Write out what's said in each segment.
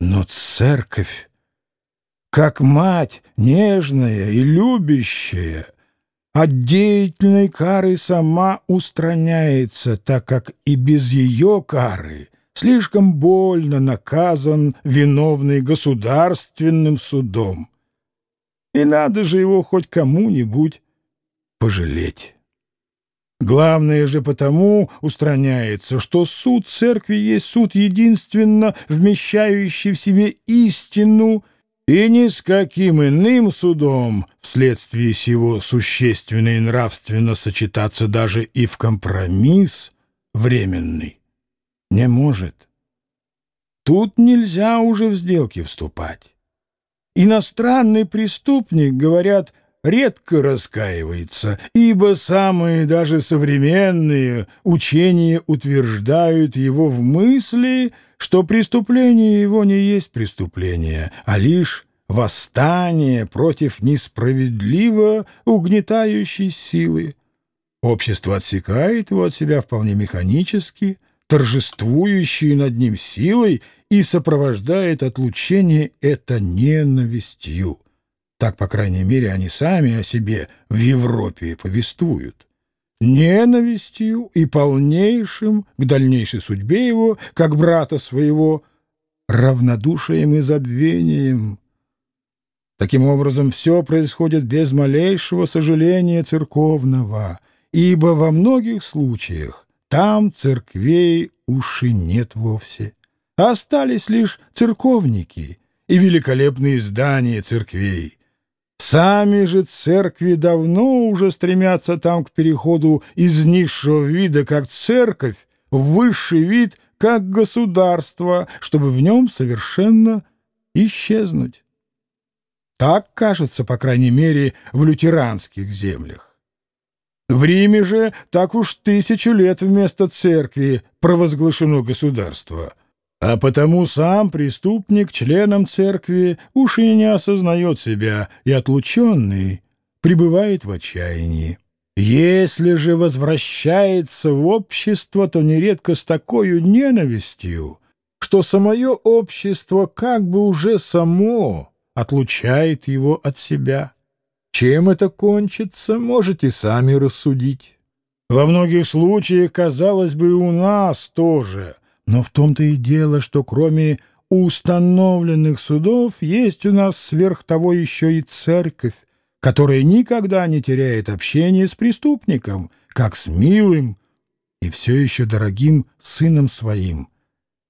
Но церковь, как мать нежная и любящая, от деятельной кары сама устраняется, так как и без ее кары слишком больно наказан виновный государственным судом. И надо же его хоть кому-нибудь пожалеть. Главное же потому устраняется, что суд церкви есть суд единственно вмещающий в себе истину, и ни с каким иным судом вследствие сего существенно и нравственно сочетаться даже и в компромисс временный не может. Тут нельзя уже в сделки вступать. Иностранный преступник, говорят, — редко раскаивается, ибо самые даже современные учения утверждают его в мысли, что преступление его не есть преступление, а лишь восстание против несправедливо угнетающей силы. Общество отсекает его от себя вполне механически, торжествующей над ним силой, и сопровождает отлучение это ненавистью. Так, по крайней мере, они сами о себе в Европе повествуют. Ненавистью и полнейшим к дальнейшей судьбе его, как брата своего, равнодушием и забвением. Таким образом, все происходит без малейшего сожаления церковного, ибо во многих случаях там церквей уж нет вовсе. Остались лишь церковники и великолепные здания церквей. Сами же церкви давно уже стремятся там к переходу из низшего вида как церковь в высший вид как государство, чтобы в нем совершенно исчезнуть. Так кажется, по крайней мере, в лютеранских землях. В Риме же так уж тысячу лет вместо церкви провозглашено государство — а потому сам преступник членом церкви уж и не осознает себя, и отлученный пребывает в отчаянии. Если же возвращается в общество, то нередко с такой ненавистью, что самое общество как бы уже само отлучает его от себя. Чем это кончится, можете сами рассудить. Во многих случаях, казалось бы, у нас тоже — но в том-то и дело, что кроме установленных судов есть у нас сверх того еще и церковь, которая никогда не теряет общения с преступником, как с милым и все еще дорогим сыном своим.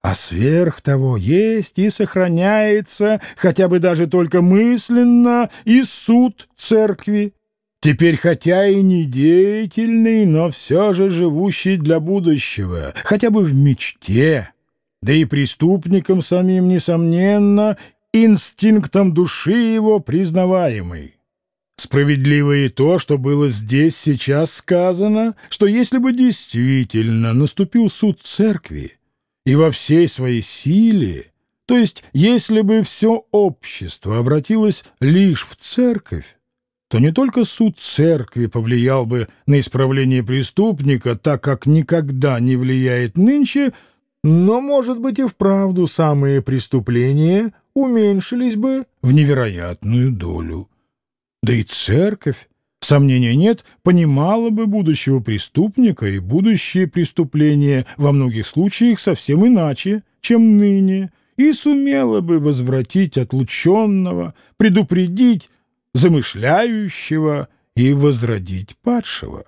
А сверх того есть и сохраняется, хотя бы даже только мысленно, и суд церкви, Теперь хотя и не деятельный, но все же живущий для будущего, хотя бы в мечте, да и преступником самим, несомненно, инстинктом души его признаваемый. Справедливо и то, что было здесь сейчас сказано, что если бы действительно наступил суд церкви и во всей своей силе, то есть если бы все общество обратилось лишь в церковь, то не только суд церкви повлиял бы на исправление преступника, так как никогда не влияет нынче, но, может быть, и вправду самые преступления уменьшились бы в невероятную долю. Да и церковь, сомнения нет, понимала бы будущего преступника и будущее преступления во многих случаях совсем иначе, чем ныне, и сумела бы возвратить отлученного, предупредить, замышляющего и возродить падшего.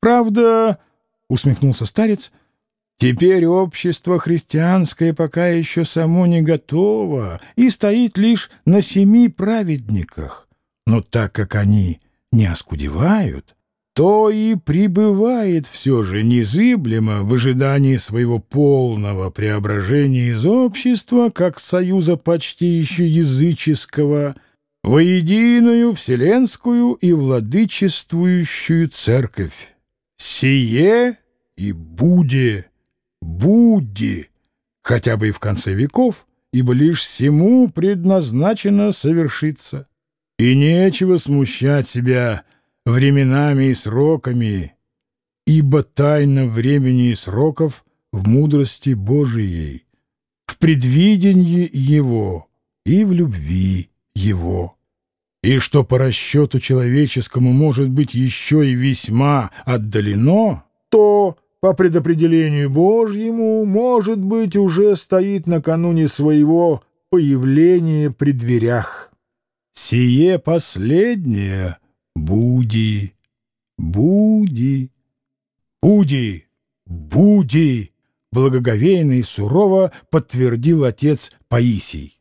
Правда, — усмехнулся старец, — теперь общество христианское пока еще само не готово и стоит лишь на семи праведниках. Но так как они не оскудевают, то и пребывает все же незыблемо в ожидании своего полного преображения из общества, как союза почти еще языческого, — воединую вселенскую и владычествующую церковь. Сие и буде, буди, хотя бы и в конце веков, ибо лишь всему предназначено совершиться. И нечего смущать себя временами и сроками, ибо тайна времени и сроков в мудрости Божией. В предвидении его и в любви его, и что по расчету человеческому может быть еще и весьма отдалено, то по предопределению Божьему, может быть, уже стоит накануне своего появления при дверях. Сие последнее буди, буди, буди, буди, благоговейно и сурово подтвердил отец Паисий.